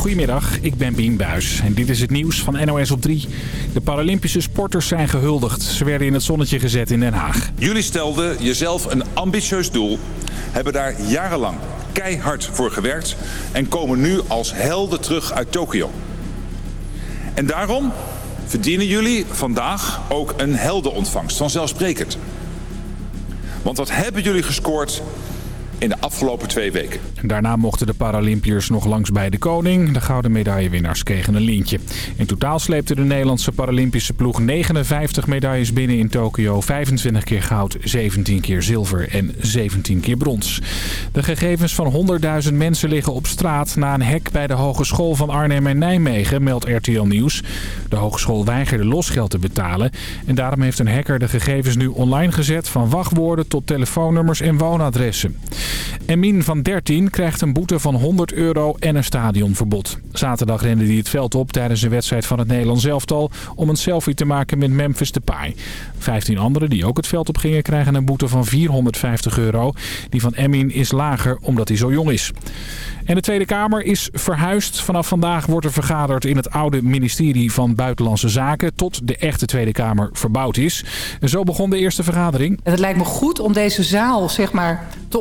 Goedemiddag, ik ben Bien Buis en dit is het nieuws van NOS op 3. De Paralympische sporters zijn gehuldigd. Ze werden in het zonnetje gezet in Den Haag. Jullie stelden jezelf een ambitieus doel, hebben daar jarenlang keihard voor gewerkt... en komen nu als helden terug uit Tokio. En daarom verdienen jullie vandaag ook een heldenontvangst, vanzelfsprekend. Want wat hebben jullie gescoord in de afgelopen twee weken. Daarna mochten de Paralympiërs nog langs bij de koning. De gouden medaillewinnaars kregen een lintje. In totaal sleepte de Nederlandse Paralympische ploeg 59 medailles binnen in Tokio. 25 keer goud, 17 keer zilver en 17 keer brons. De gegevens van 100.000 mensen liggen op straat na een hek bij de Hogeschool van Arnhem en Nijmegen, meldt RTL Nieuws. De hogeschool weigerde losgeld te betalen. En daarom heeft een hacker de gegevens nu online gezet van wachtwoorden tot telefoonnummers en woonadressen. Emin van 13 krijgt een boete van 100 euro en een stadionverbod. Zaterdag rende hij het veld op tijdens een wedstrijd van het Nederlands elftal... om een selfie te maken met Memphis Depay. 15 anderen die ook het veld op gingen krijgen een boete van 450 euro. Die van Emin is lager omdat hij zo jong is. En de Tweede Kamer is verhuisd. Vanaf vandaag wordt er vergaderd in het oude ministerie van Buitenlandse Zaken... tot de echte Tweede Kamer verbouwd is. En zo begon de eerste vergadering. het lijkt me goed om deze zaal zeg maar, te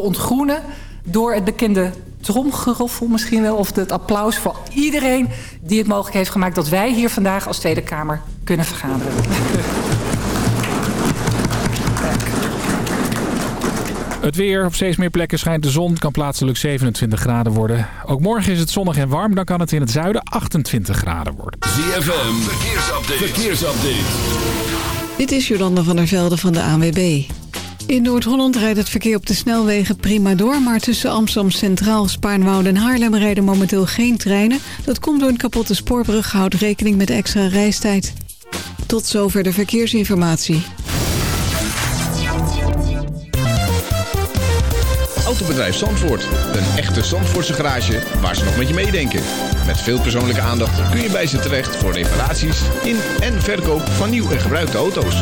door het bekende tromgeroffel misschien wel... of het applaus voor iedereen die het mogelijk heeft gemaakt... dat wij hier vandaag als Tweede Kamer kunnen vergaderen. Het weer. Op steeds meer plekken schijnt de zon. kan plaatselijk 27 graden worden. Ook morgen is het zonnig en warm. Dan kan het in het zuiden 28 graden worden. ZFM. Verkeersupdate. Verkeersupdate. Dit is Jolanda van der Velde van de ANWB. In Noord-Holland rijdt het verkeer op de snelwegen prima door... maar tussen Amsterdam Centraal, Spaarnwoude en Haarlem rijden momenteel geen treinen. Dat komt door een kapotte spoorbrug. Houd rekening met extra reistijd. Tot zover de verkeersinformatie. Autobedrijf Zandvoort. Een echte Zandvoortse garage waar ze nog met je meedenken. Met veel persoonlijke aandacht kun je bij ze terecht voor reparaties in en verkoop van nieuw en gebruikte auto's.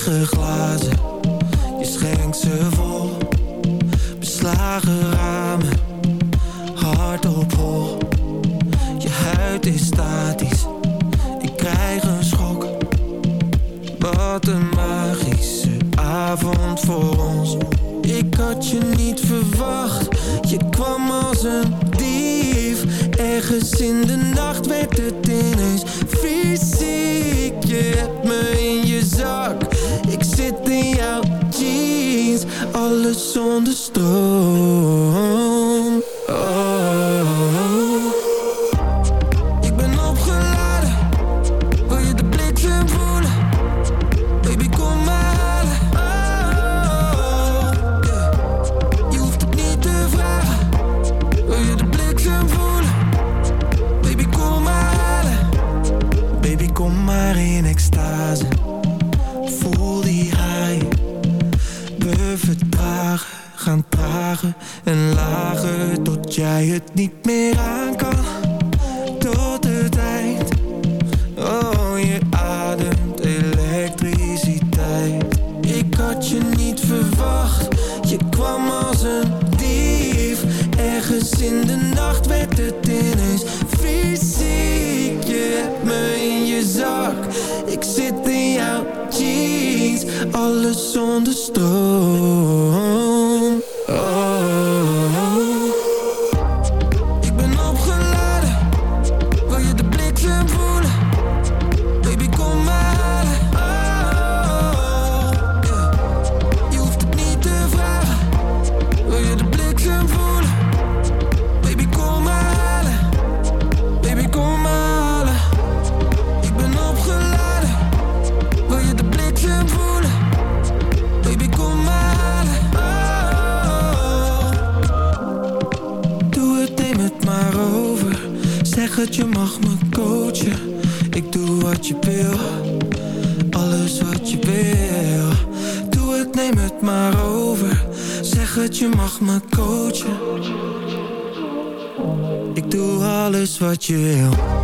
glazen. Je schenkt ze vol, beslagen ramen, Hart op. Je huid is statisch, ik krijg een schok. Wat een magische avond voor ons. Ik had je niet verwacht, je kwam als een dief. Ergens in de nacht werd het ineens fysiek zit in jouw jeans, alles zonder stroom. wat je wil.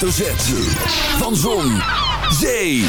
Hoofdletter. Van Zon, Zee,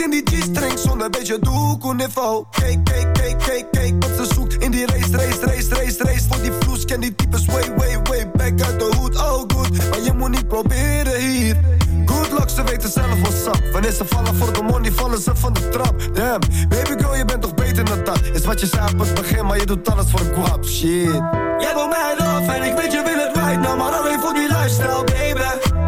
in die G-string zonder beetje doekoe niveau Kijk, kijk, kijk, kijk, kijk wat ze zoekt In die race, race, race, race, race. Voor die vloes ken die types way, way, way back uit de hoed. Oh good, maar je moet niet proberen hier. Good luck, ze weten zelf what's up Wanneer ze vallen voor de money, vallen ze van de trap. Damn, baby girl, je bent toch beter dan dat? Is wat je zei op begin, maar je doet alles voor een Shit. Jij wil mij love en ik weet je wil het right nou Maar alleen voor die lifestyle, baby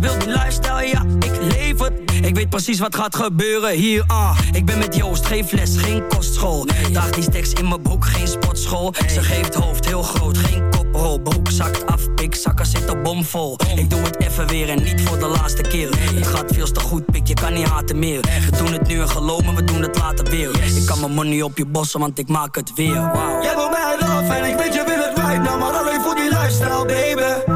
je wil die lifestyle, ja, ik leef het. Ik weet precies wat gaat gebeuren hier, ah. Ik ben met Joost, geen fles, geen kostschool. Daag die steks in mijn broek, geen sportschool. Ze geeft hoofd heel groot, geen koprol. Broek zakt af, pik, zakken zit er bomvol. Ik doe het even weer en niet voor de laatste keer. Het gaat veel te goed, pik, je kan niet haten meer. We doen het nu en geloven, we doen het later weer. Ik kan mijn money op je bossen, want ik maak het weer, wow. Jij wil mij love en ik weet je wil het right nou Maar alleen voor die lifestyle, baby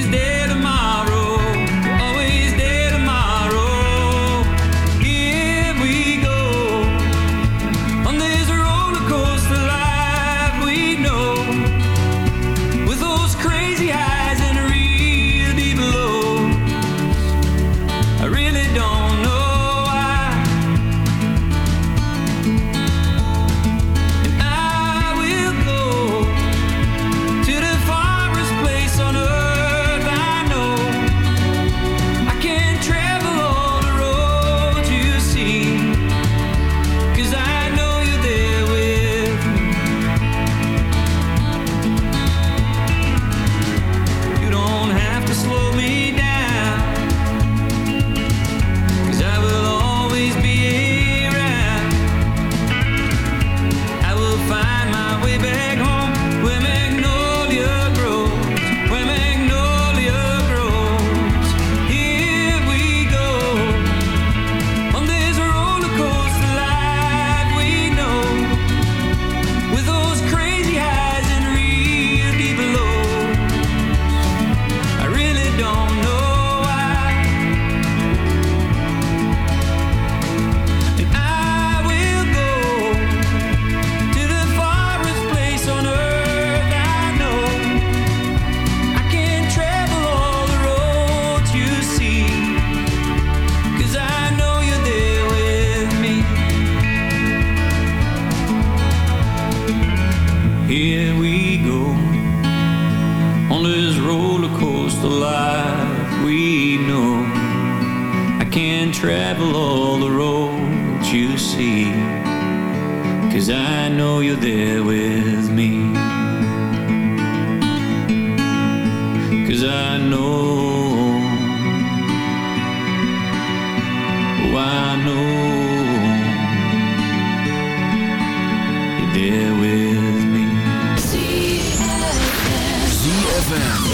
ZFM.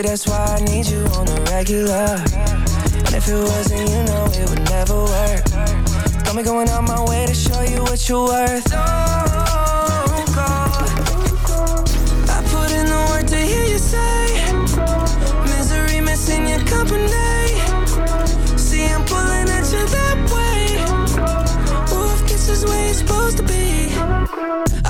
Baby, that's why I need you on the regular. And if it wasn't, you know it would never work. Got me going out my way to show you what you're worth. Oh.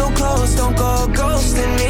so close, don't go ghosting me.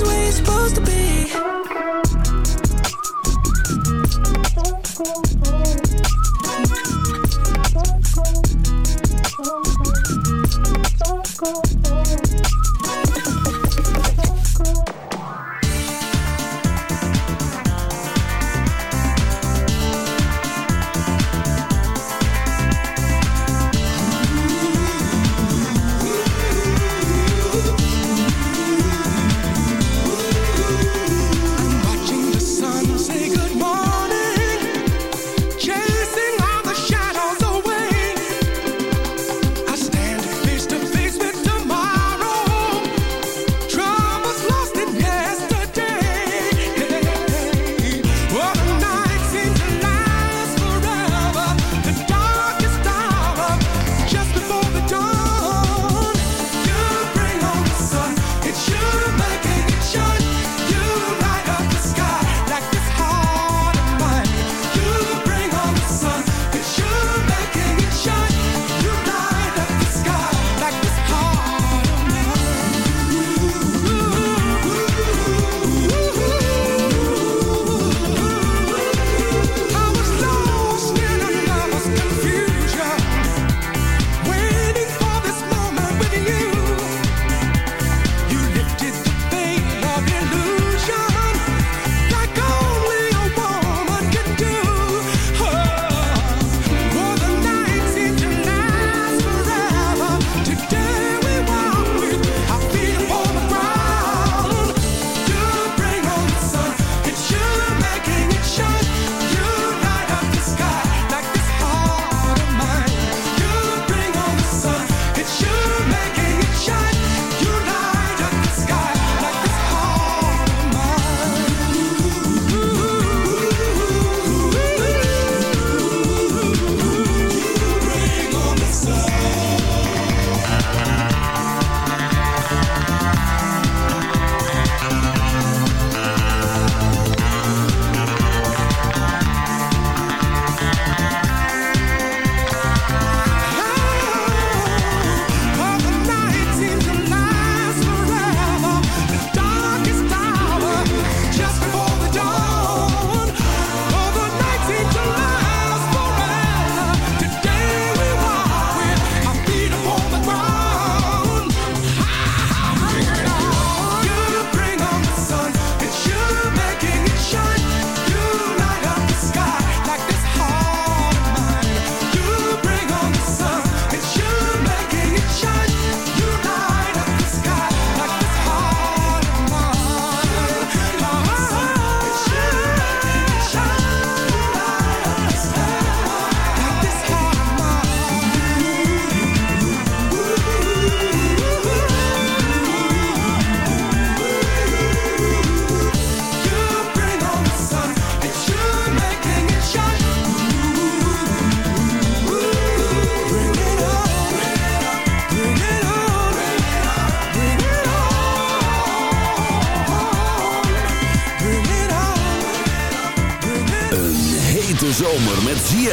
is where supposed to be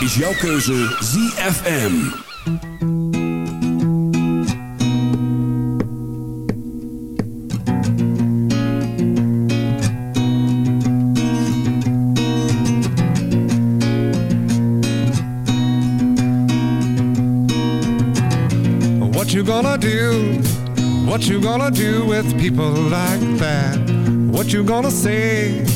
Is jouw keuze ZFM. What you gonna do? What you gonna do with people like that? What you gonna say?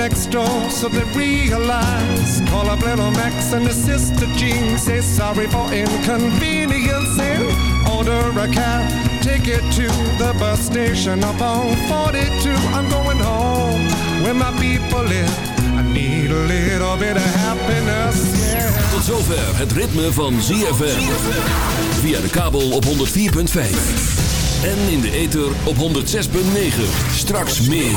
Next door so they realize. Call up little Max and his sister Jean. Say sorry for inconvenience and order a cab. Take it to the bus station up on 42. I'm going home where my people live. I need a little bit of happiness, yeah. Tot zover het ritme van ZFM. Via de kabel op 104.5. En in de ether op 106.9. Straks meer.